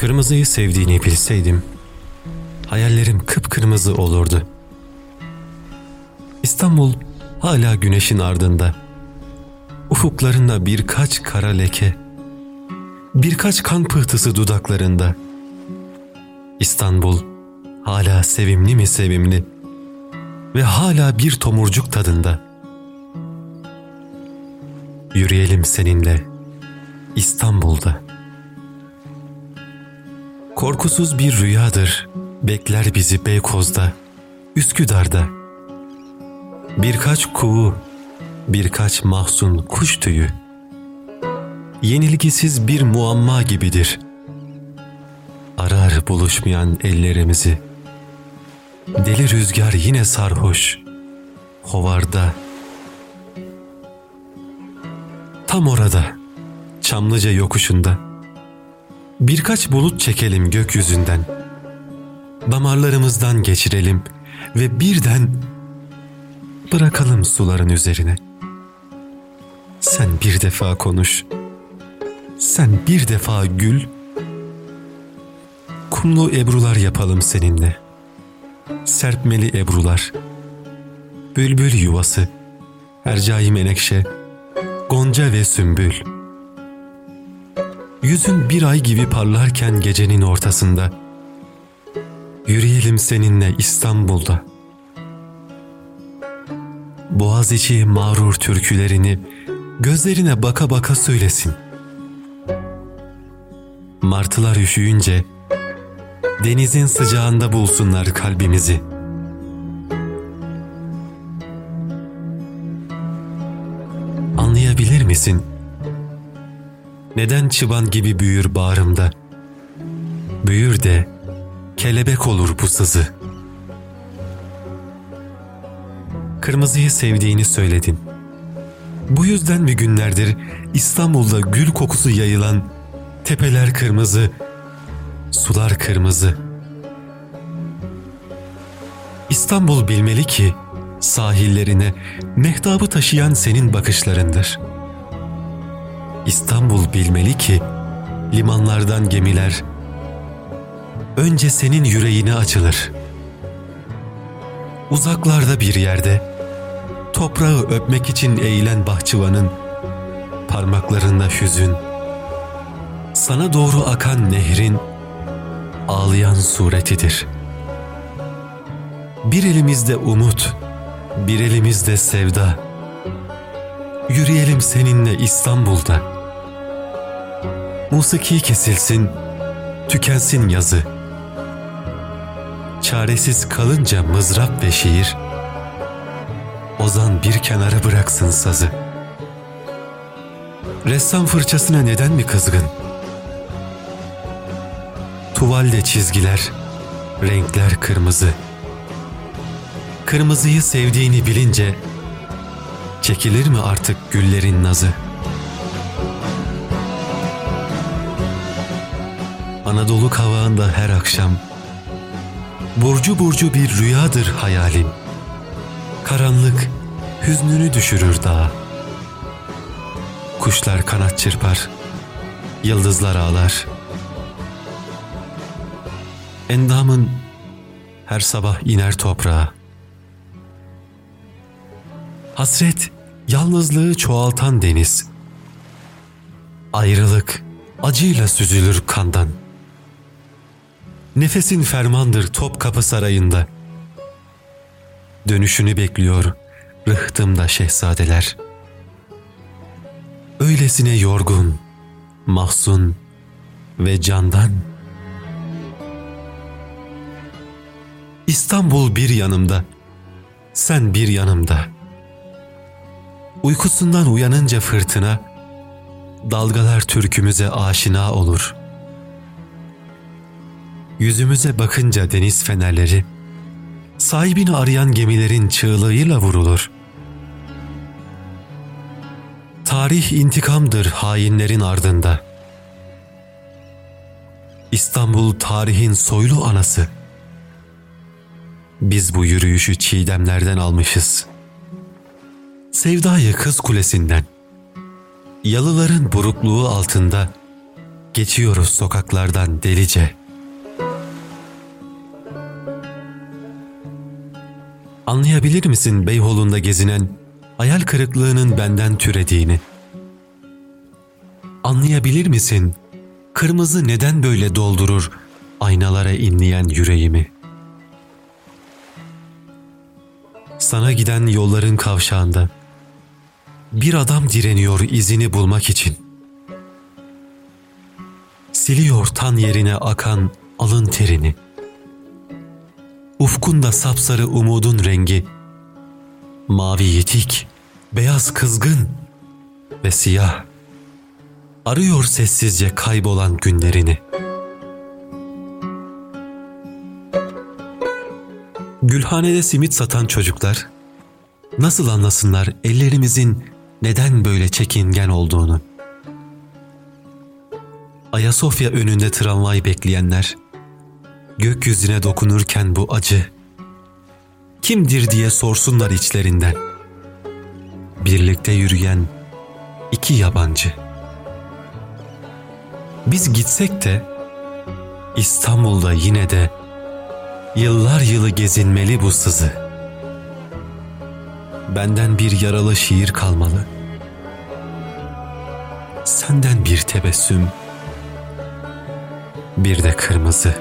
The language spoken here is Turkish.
Kırmızıyı sevdiğini bilseydim, hayallerim kıpkırmızı olurdu. İstanbul hala güneşin ardında. Ufuklarında birkaç kara leke, birkaç kan pıhtısı dudaklarında. İstanbul hala sevimli mi sevimli ve hala bir tomurcuk tadında. Yürüyelim seninle İstanbul'da. Korkusuz bir rüyadır, bekler bizi Beykoz'da, Üsküdar'da. Birkaç kuğu, birkaç mahzun kuş tüyü. Yenilgisiz bir muamma gibidir. Arar buluşmayan ellerimizi. Deli rüzgar yine sarhoş, hovarda. Tam orada, Çamlıca yokuşunda. Birkaç bulut çekelim gökyüzünden. Damarlarımızdan geçirelim ve birden bırakalım suların üzerine. Sen bir defa konuş. Sen bir defa gül. Kumlu ebrular yapalım seninle. Serpmeli ebrular. Bülbül yuvası. Ercai menekşe. Gonca ve sümbül. Yüzün bir ay gibi parlarken gecenin ortasında. Yürüyelim seninle İstanbul'da. Boğaziçi mağrur türkülerini gözlerine baka baka söylesin. Martılar üşüyünce denizin sıcağında bulsunlar kalbimizi. Anlayabilir misin? Neden çıban gibi büyür bağrımda? Büyür de kelebek olur bu sızı. Kırmızıyı sevdiğini söyledin. Bu yüzden bir günlerdir İstanbul'da gül kokusu yayılan tepeler kırmızı, sular kırmızı. İstanbul bilmeli ki sahillerine mehtabı taşıyan senin bakışlarındır. İstanbul bilmeli ki limanlardan gemiler önce senin yüreğine açılır. Uzaklarda bir yerde toprağı öpmek için eğilen bahçıvanın parmaklarında hüzün, sana doğru akan nehrin ağlayan suretidir. Bir elimizde umut, bir elimizde sevda. Yürüyelim seninle İstanbul'da. Musiki kesilsin, tükensin yazı. Çaresiz kalınca mızrap ve şiir, Ozan bir kenara bıraksın sazı. Ressam fırçasına neden mi kızgın? Tuvalde çizgiler, renkler kırmızı. Kırmızıyı sevdiğini bilince çekilir mi artık güllerin nazı? Anadolu kavağında her akşam burcu burcu bir rüyadır hayalin. Karanlık hüznünü düşürür dağa. Kuşlar kanat çırpar, yıldızlar ağlar. Endamın her sabah iner toprağa. Hasret yalnızlığı çoğaltan deniz. Ayrılık acıyla süzülür kandan. Nefesin fermandır Topkapı Sarayı'nda. Dönüşünü bekliyor rıhtımda şehzadeler. Öylesine yorgun, mahzun ve candan. İstanbul bir yanımda, sen bir yanımda. Uykusundan uyanınca fırtına, dalgalar türkümüze aşina olur. Yüzümüze bakınca deniz fenerleri, sahibini arayan gemilerin çığlığıyla vurulur. Tarih intikamdır hainlerin ardında. İstanbul tarihin soylu anası. Biz bu yürüyüşü çiğdemlerden almışız. Sevdayı kız kulesinden. Yalıların burukluğu altında Geçiyoruz sokaklardan delice. Anlayabilir misin Beyholunda gezinen hayal kırıklığının benden türediğini? Anlayabilir misin kırmızı neden böyle doldurur aynalara inleyen yüreğimi? Sana giden yolların kavşağında bir adam direniyor izini bulmak için. Siliyor tan yerine akan alın terini. Ufkunda sapsarı umudun rengi. Mavi yetik, beyaz kızgın ve siyah. Arıyor sessizce kaybolan günlerini. Gülhanede simit satan çocuklar nasıl anlasınlar ellerimizin neden böyle çekingen olduğunu? Ayasofya önünde tramvay bekleyenler, gökyüzüne dokunurken bu acı, kimdir diye sorsunlar içlerinden. Birlikte yürüyen iki yabancı. Biz gitsek de İstanbul'da yine de yıllar yılı gezinmeli bu sızı.'' Benden bir yaralı şiir kalmalı. Senden bir tebessüm, bir de kırmızı.